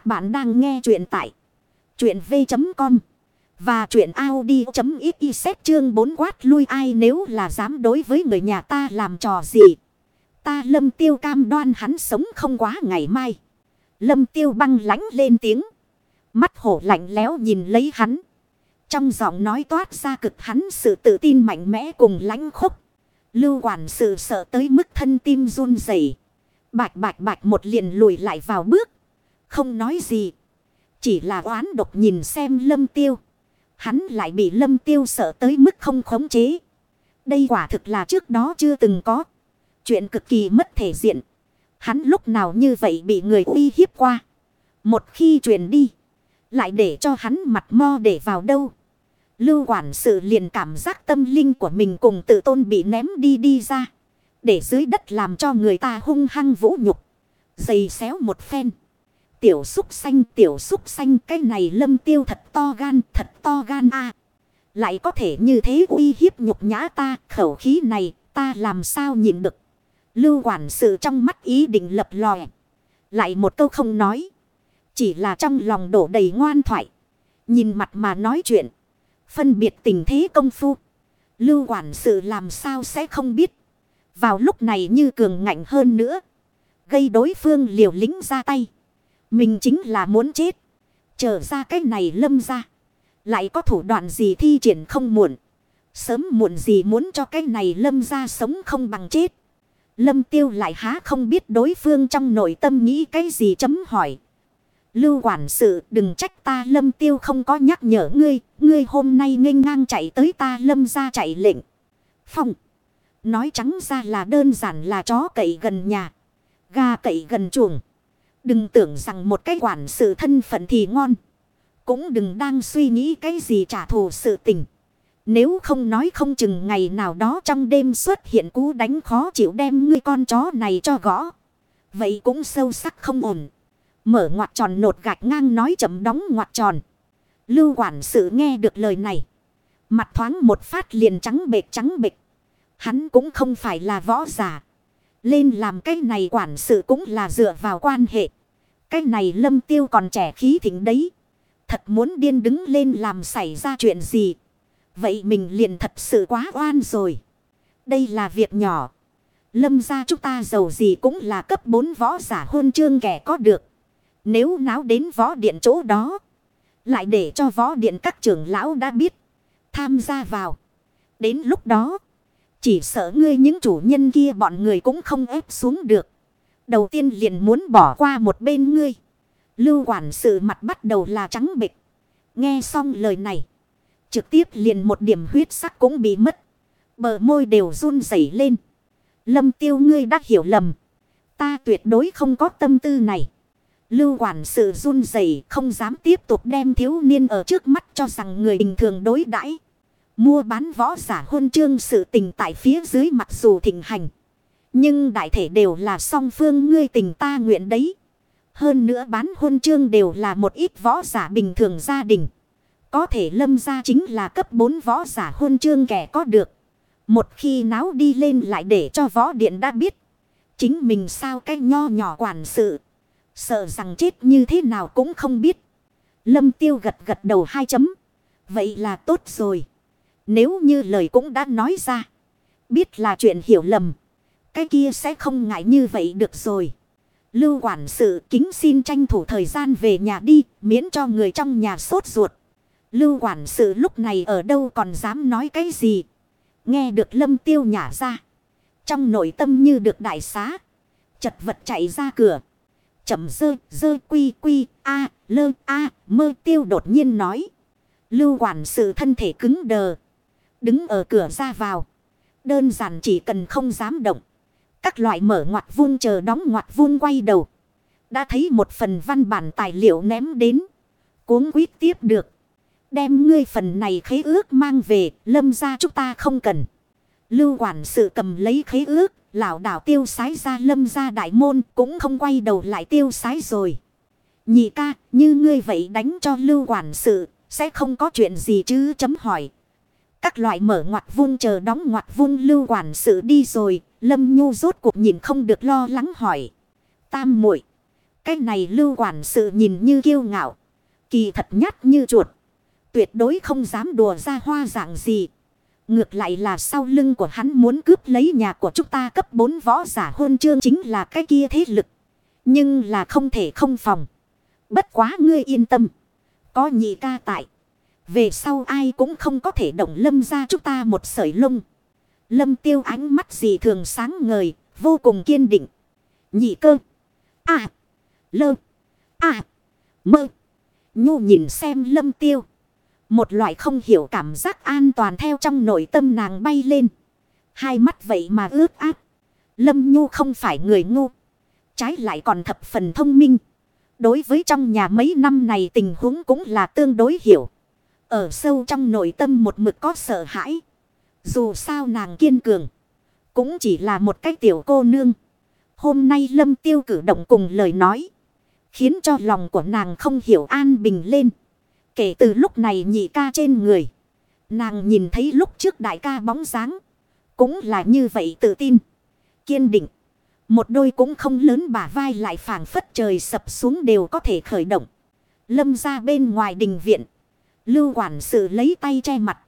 Các bạn đang nghe truyện tại truyện v.com và truyện Audi.xyz chương 4 quát lui ai nếu là dám đối với người nhà ta làm trò gì. Ta lâm tiêu cam đoan hắn sống không quá ngày mai. Lâm tiêu băng lãnh lên tiếng. Mắt hổ lạnh lẽo nhìn lấy hắn. Trong giọng nói toát ra cực hắn sự tự tin mạnh mẽ cùng lãnh khốc. Lưu quản sự sợ tới mức thân tim run rẩy Bạch bạch bạch một liền lùi lại vào bước. Không nói gì. Chỉ là oán độc nhìn xem lâm tiêu. Hắn lại bị lâm tiêu sợ tới mức không khống chế. Đây quả thực là trước đó chưa từng có. Chuyện cực kỳ mất thể diện. Hắn lúc nào như vậy bị người uy hiếp qua. Một khi truyền đi. Lại để cho hắn mặt mo để vào đâu. Lưu quản sự liền cảm giác tâm linh của mình cùng tự tôn bị ném đi đi ra. Để dưới đất làm cho người ta hung hăng vũ nhục. Dày xéo một phen. Tiểu xúc xanh tiểu xúc xanh cái này lâm tiêu thật to gan, thật to gan a Lại có thể như thế uy hiếp nhục nhã ta, khẩu khí này, ta làm sao nhịn được. Lưu quản sự trong mắt ý định lập lòe. Lại một câu không nói. Chỉ là trong lòng đổ đầy ngoan thoại. Nhìn mặt mà nói chuyện. Phân biệt tình thế công phu. Lưu quản sự làm sao sẽ không biết. Vào lúc này như cường ngạnh hơn nữa. Gây đối phương liều lính ra tay. Mình chính là muốn chết. Trở ra cái này lâm ra. Lại có thủ đoạn gì thi triển không muộn. Sớm muộn gì muốn cho cái này lâm ra sống không bằng chết. Lâm tiêu lại há không biết đối phương trong nội tâm nghĩ cái gì chấm hỏi. Lưu quản sự, đừng trách ta, lâm tiêu không có nhắc nhở ngươi. Ngươi hôm nay nghênh ngang chạy tới ta, lâm ra chạy lệnh. Phong. Nói trắng ra là đơn giản là chó cậy gần nhà. Gà cậy gần chuồng. Đừng tưởng rằng một cái quản sự thân phận thì ngon. Cũng đừng đang suy nghĩ cái gì trả thù sự tình. Nếu không nói không chừng ngày nào đó trong đêm xuất hiện cú đánh khó chịu đem ngươi con chó này cho gõ. Vậy cũng sâu sắc không ổn. Mở ngoặt tròn nột gạch ngang nói chậm đóng ngoặt tròn. Lưu quản sự nghe được lời này. Mặt thoáng một phát liền trắng bệt trắng bệt. Hắn cũng không phải là võ giả. Lên làm cái này quản sự cũng là dựa vào quan hệ. Cái này lâm tiêu còn trẻ khí thỉnh đấy. Thật muốn điên đứng lên làm xảy ra chuyện gì. Vậy mình liền thật sự quá oan rồi. Đây là việc nhỏ. Lâm gia chúng ta giàu gì cũng là cấp 4 võ giả hôn chương kẻ có được. Nếu náo đến võ điện chỗ đó. Lại để cho võ điện các trưởng lão đã biết. Tham gia vào. Đến lúc đó. Chỉ sợ ngươi những chủ nhân kia bọn người cũng không ép xuống được. Đầu tiên liền muốn bỏ qua một bên ngươi. Lưu quản sự mặt bắt đầu là trắng bịch. Nghe xong lời này. Trực tiếp liền một điểm huyết sắc cũng bị mất. Bờ môi đều run rẩy lên. Lâm tiêu ngươi đã hiểu lầm. Ta tuyệt đối không có tâm tư này. Lưu quản sự run rẩy không dám tiếp tục đem thiếu niên ở trước mắt cho rằng người bình thường đối đãi Mua bán võ giả hôn chương sự tình tại phía dưới mặc dù thịnh hành. Nhưng đại thể đều là song phương ngươi tình ta nguyện đấy. Hơn nữa bán hôn chương đều là một ít võ giả bình thường gia đình. Có thể lâm ra chính là cấp 4 võ giả hôn chương kẻ có được. Một khi náo đi lên lại để cho võ điện đã biết. Chính mình sao cái nho nhỏ quản sự. Sợ rằng chết như thế nào cũng không biết. Lâm tiêu gật gật đầu hai chấm. Vậy là tốt rồi. Nếu như lời cũng đã nói ra. Biết là chuyện hiểu lầm. Cái kia sẽ không ngại như vậy được rồi. Lưu quản sự kính xin tranh thủ thời gian về nhà đi. Miễn cho người trong nhà sốt ruột. Lưu quản sự lúc này ở đâu còn dám nói cái gì. Nghe được lâm tiêu nhả ra. Trong nội tâm như được đại xá. Chật vật chạy ra cửa. Chậm dơ dơ quy quy, a, lơ, a, mơ tiêu đột nhiên nói. Lưu quản sự thân thể cứng đờ. Đứng ở cửa ra vào. Đơn giản chỉ cần không dám động. Các loại mở ngoặt vuông chờ đóng ngoặt vuông quay đầu. Đã thấy một phần văn bản tài liệu ném đến. Cuốn quyết tiếp được. Đem ngươi phần này khế ước mang về. Lâm ra chúng ta không cần. Lưu quản sự cầm lấy khế ước. Lão đảo tiêu sái ra lâm ra đại môn. Cũng không quay đầu lại tiêu sái rồi. Nhị ca, như ngươi vậy đánh cho lưu quản sự. Sẽ không có chuyện gì chứ chấm hỏi. Các loại mở ngoặt vung chờ đóng ngoặt vung lưu quản sự đi rồi. Lâm Nhu rốt cuộc nhìn không được lo lắng hỏi. Tam muội, Cái này lưu quản sự nhìn như kiêu ngạo. Kỳ thật nhát như chuột. Tuyệt đối không dám đùa ra hoa dạng gì. Ngược lại là sau lưng của hắn muốn cướp lấy nhà của chúng ta cấp 4 võ giả hôn chương chính là cái kia thế lực. Nhưng là không thể không phòng. Bất quá ngươi yên tâm. Có nhị ca tại. Về sau ai cũng không có thể động lâm ra chúng ta một sợi lông. Lâm tiêu ánh mắt gì thường sáng ngời, vô cùng kiên định. Nhị cơ. À. Lơ. À. Mơ. Nhu nhìn xem lâm tiêu. Một loại không hiểu cảm giác an toàn theo trong nội tâm nàng bay lên. Hai mắt vậy mà ướt át. Lâm Nhu không phải người ngu. Trái lại còn thập phần thông minh. Đối với trong nhà mấy năm này tình huống cũng là tương đối hiểu. Ở sâu trong nội tâm một mực có sợ hãi. Dù sao nàng kiên cường. Cũng chỉ là một cái tiểu cô nương. Hôm nay lâm tiêu cử động cùng lời nói. Khiến cho lòng của nàng không hiểu an bình lên. Kể từ lúc này nhị ca trên người. Nàng nhìn thấy lúc trước đại ca bóng dáng. Cũng là như vậy tự tin. Kiên định. Một đôi cũng không lớn bả vai lại phảng phất trời sập xuống đều có thể khởi động. Lâm ra bên ngoài đình viện. Lưu quản sự lấy tay che mặt.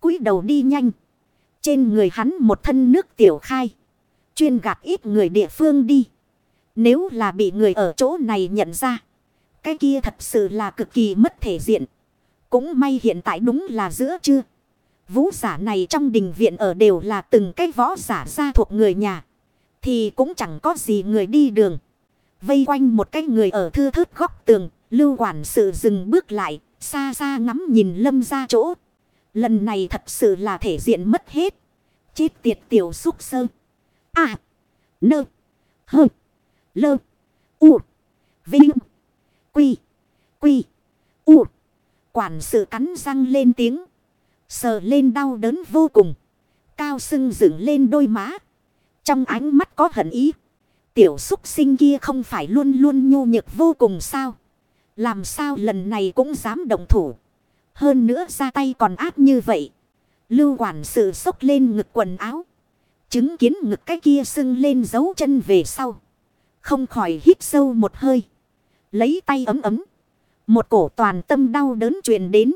cúi đầu đi nhanh. Trên người hắn một thân nước tiểu khai. Chuyên gạt ít người địa phương đi. Nếu là bị người ở chỗ này nhận ra. Cái kia thật sự là cực kỳ mất thể diện. Cũng may hiện tại đúng là giữa chưa. Vũ giả này trong đình viện ở đều là từng cái võ giả ra thuộc người nhà. Thì cũng chẳng có gì người đi đường. Vây quanh một cái người ở thư thớt góc tường. Lưu quản sự dừng bước lại. Xa xa ngắm nhìn lâm ra chỗ. Lần này thật sự là thể diện mất hết. Chết tiệt tiểu xúc sơ. À. Nơ. Hơ. Lơ. U. Vinh. Quy. Quy. U. Quản sự cắn răng lên tiếng. Sờ lên đau đớn vô cùng. Cao sưng dựng lên đôi má. Trong ánh mắt có hận ý. Tiểu xúc sinh kia không phải luôn luôn nhu nhược vô cùng sao. Làm sao lần này cũng dám động thủ. Hơn nữa ra tay còn ác như vậy. Lưu quản sự sốc lên ngực quần áo. Chứng kiến ngực cái kia sưng lên dấu chân về sau. Không khỏi hít sâu một hơi. Lấy tay ấm ấm. Một cổ toàn tâm đau đớn truyền đến.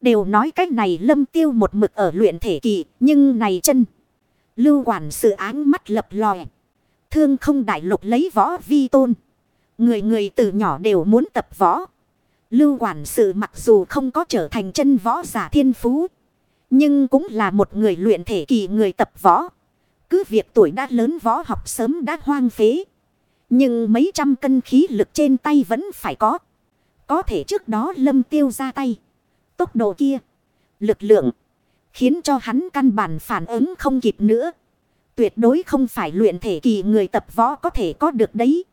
Đều nói cách này lâm tiêu một mực ở luyện thể kỳ. Nhưng này chân. Lưu quản sự áng mắt lập lòe. Thương không đại lục lấy võ vi tôn. Người người từ nhỏ đều muốn tập võ. Lưu quản sự mặc dù không có trở thành chân võ giả thiên phú. Nhưng cũng là một người luyện thể kỳ người tập võ. Cứ việc tuổi đã lớn võ học sớm đã hoang phế. Nhưng mấy trăm cân khí lực trên tay vẫn phải có. Có thể trước đó lâm tiêu ra tay. Tốc độ kia. Lực lượng. Khiến cho hắn căn bản phản ứng không kịp nữa. Tuyệt đối không phải luyện thể kỳ người tập võ có thể có được đấy.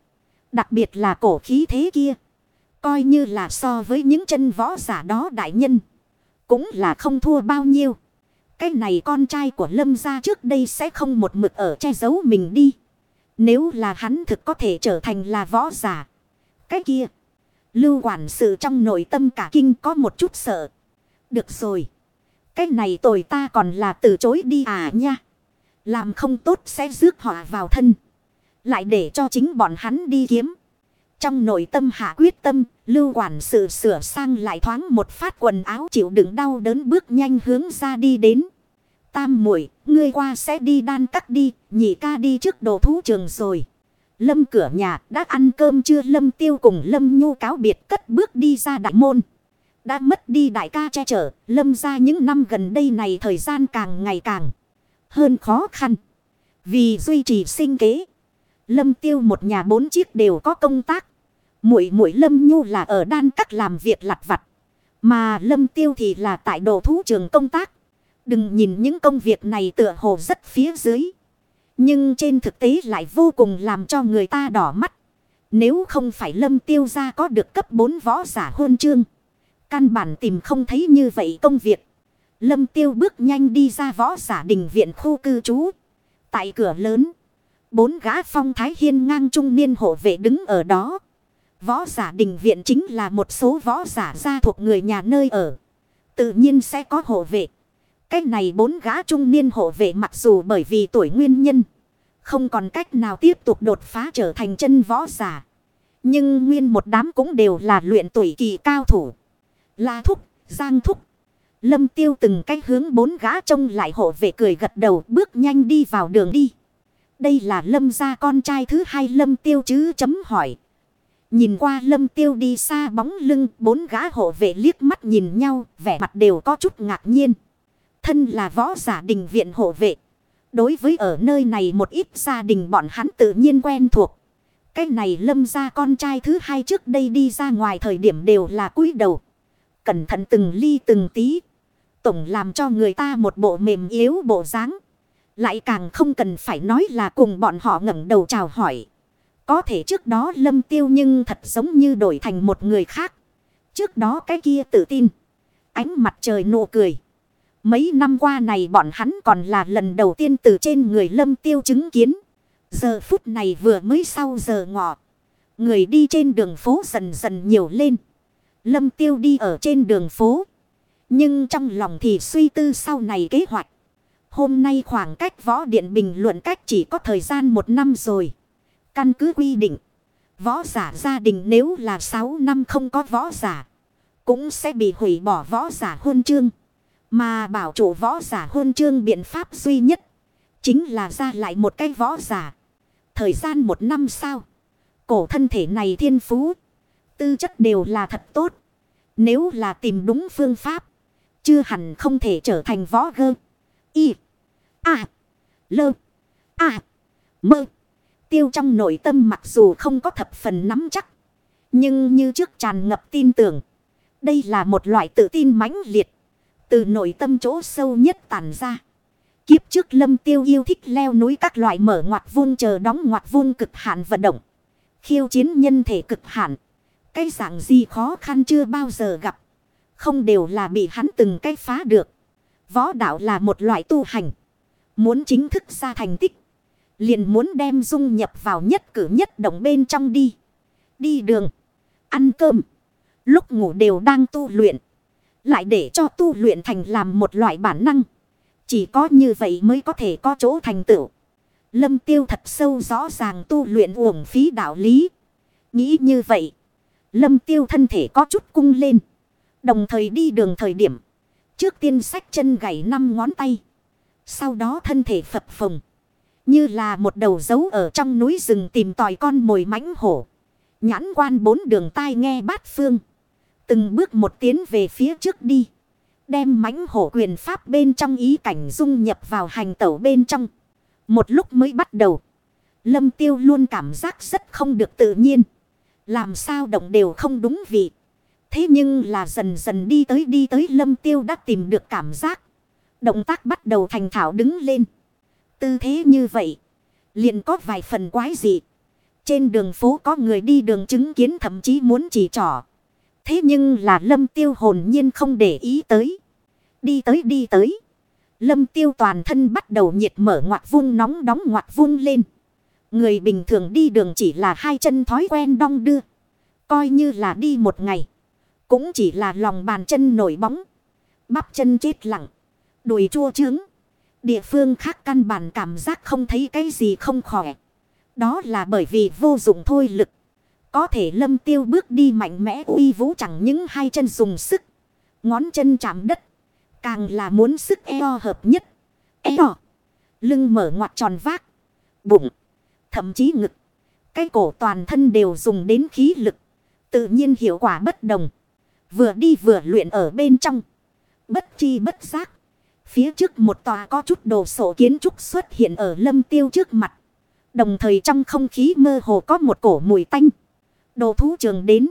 Đặc biệt là cổ khí thế kia. Coi như là so với những chân võ giả đó đại nhân. Cũng là không thua bao nhiêu. Cái này con trai của lâm gia trước đây sẽ không một mực ở che giấu mình đi. Nếu là hắn thực có thể trở thành là võ giả. Cái kia. Lưu quản sự trong nội tâm cả kinh có một chút sợ. Được rồi. Cái này tội ta còn là từ chối đi à nha. Làm không tốt sẽ rước họa vào thân. Lại để cho chính bọn hắn đi kiếm. Trong nội tâm hạ quyết tâm, lưu quản sự sửa sang lại thoáng một phát quần áo chịu đựng đau đớn bước nhanh hướng ra đi đến. Tam muội ngươi qua sẽ đi đan cắt đi, nhị ca đi trước đồ thú trường rồi. Lâm cửa nhà đã ăn cơm chưa Lâm tiêu cùng Lâm nhu cáo biệt cất bước đi ra đại môn. Đã mất đi đại ca che chở, Lâm ra những năm gần đây này thời gian càng ngày càng hơn khó khăn. Vì duy trì sinh kế. Lâm tiêu một nhà bốn chiếc đều có công tác. Muội muội Lâm Nhu là ở đan cắt làm việc lặt vặt. Mà Lâm tiêu thì là tại đồ thú trường công tác. Đừng nhìn những công việc này tựa hồ rất phía dưới. Nhưng trên thực tế lại vô cùng làm cho người ta đỏ mắt. Nếu không phải lâm tiêu ra có được cấp 4 võ giả huân chương. Căn bản tìm không thấy như vậy công việc. Lâm tiêu bước nhanh đi ra võ giả đình viện khu cư trú. Tại cửa lớn. Bốn gã phong thái hiên ngang trung niên hộ vệ đứng ở đó. Võ giả đình viện chính là một số võ giả gia thuộc người nhà nơi ở. Tự nhiên sẽ có hộ vệ. Cái này bốn gã trung niên hộ vệ mặc dù bởi vì tuổi nguyên nhân. Không còn cách nào tiếp tục đột phá trở thành chân võ giả. Nhưng nguyên một đám cũng đều là luyện tuổi kỳ cao thủ. La thúc, giang thúc. Lâm tiêu từng cách hướng bốn gã trông lại hộ vệ cười gật đầu bước nhanh đi vào đường đi. Đây là lâm gia con trai thứ hai lâm tiêu chứ chấm hỏi. Nhìn qua lâm tiêu đi xa bóng lưng, bốn gã hộ vệ liếc mắt nhìn nhau, vẻ mặt đều có chút ngạc nhiên. Thân là võ giả đình viện hộ vệ. Đối với ở nơi này một ít gia đình bọn hắn tự nhiên quen thuộc. Cái này lâm ra con trai thứ hai trước đây đi ra ngoài thời điểm đều là cúi đầu. Cẩn thận từng ly từng tí. Tổng làm cho người ta một bộ mềm yếu bộ dáng. Lại càng không cần phải nói là cùng bọn họ ngẩng đầu chào hỏi. Có thể trước đó lâm tiêu nhưng thật giống như đổi thành một người khác. Trước đó cái kia tự tin. Ánh mặt trời nụ cười. Mấy năm qua này bọn hắn còn là lần đầu tiên từ trên người lâm tiêu chứng kiến. Giờ phút này vừa mới sau giờ ngọ. Người đi trên đường phố dần dần nhiều lên. Lâm tiêu đi ở trên đường phố. Nhưng trong lòng thì suy tư sau này kế hoạch. Hôm nay khoảng cách võ điện bình luận cách chỉ có thời gian một năm rồi. Căn cứ quy định. Võ giả gia đình nếu là 6 năm không có võ giả. Cũng sẽ bị hủy bỏ võ giả huân chương. Mà bảo chủ võ giả huân chương biện pháp duy nhất. Chính là ra lại một cái võ giả. Thời gian một năm sau. Cổ thân thể này thiên phú. Tư chất đều là thật tốt. Nếu là tìm đúng phương pháp. Chưa hẳn không thể trở thành võ gơ. Y. À. Lơ. À. Mơ. Tiêu trong nội tâm mặc dù không có thập phần nắm chắc. Nhưng như trước tràn ngập tin tưởng. Đây là một loại tự tin mãnh liệt. Từ nội tâm chỗ sâu nhất tàn ra. Kiếp trước lâm tiêu yêu thích leo núi các loại mở ngoặt vuông chờ đóng ngoặt vuông cực hạn vận động. Khiêu chiến nhân thể cực hạn. Cái dạng gì khó khăn chưa bao giờ gặp. Không đều là bị hắn từng cái phá được. Võ đạo là một loại tu hành. Muốn chính thức ra thành tích. Liền muốn đem dung nhập vào nhất cử nhất động bên trong đi. Đi đường. Ăn cơm. Lúc ngủ đều đang tu luyện. Lại để cho tu luyện thành làm một loại bản năng. Chỉ có như vậy mới có thể có chỗ thành tựu. Lâm tiêu thật sâu rõ ràng tu luyện uổng phí đạo lý. Nghĩ như vậy. Lâm tiêu thân thể có chút cung lên. Đồng thời đi đường thời điểm. Trước tiên sách chân gảy năm ngón tay. Sau đó thân thể phập phồng. Như là một đầu dấu ở trong núi rừng tìm tòi con mồi mãnh hổ. Nhãn quan bốn đường tai nghe bát phương. Từng bước một tiến về phía trước đi. Đem mãnh hổ quyền pháp bên trong ý cảnh dung nhập vào hành tẩu bên trong. Một lúc mới bắt đầu. Lâm tiêu luôn cảm giác rất không được tự nhiên. Làm sao động đều không đúng vị. Thế nhưng là dần dần đi tới đi tới lâm tiêu đã tìm được cảm giác. Động tác bắt đầu thành thảo đứng lên. Tư thế như vậy. liền có vài phần quái dị. Trên đường phố có người đi đường chứng kiến thậm chí muốn chỉ trỏ. Thế nhưng là lâm tiêu hồn nhiên không để ý tới. Đi tới đi tới. Lâm tiêu toàn thân bắt đầu nhiệt mở ngoặt vung nóng đóng ngoặt vung lên. Người bình thường đi đường chỉ là hai chân thói quen đong đưa. Coi như là đi một ngày. Cũng chỉ là lòng bàn chân nổi bóng. Bắp chân chết lặng. Đùi chua trứng. Địa phương khác căn bản cảm giác không thấy cái gì không khỏe. Đó là bởi vì vô dụng thôi lực. Có thể lâm tiêu bước đi mạnh mẽ uy vũ chẳng những hai chân dùng sức. Ngón chân chạm đất. Càng là muốn sức eo hợp nhất. Eo. Lưng mở ngoặt tròn vác. Bụng. Thậm chí ngực. Cái cổ toàn thân đều dùng đến khí lực. Tự nhiên hiệu quả bất đồng. Vừa đi vừa luyện ở bên trong. Bất chi bất giác. Phía trước một tòa có chút đồ sổ kiến trúc xuất hiện ở lâm tiêu trước mặt. Đồng thời trong không khí mơ hồ có một cổ mùi tanh. Đồ thú trường đến.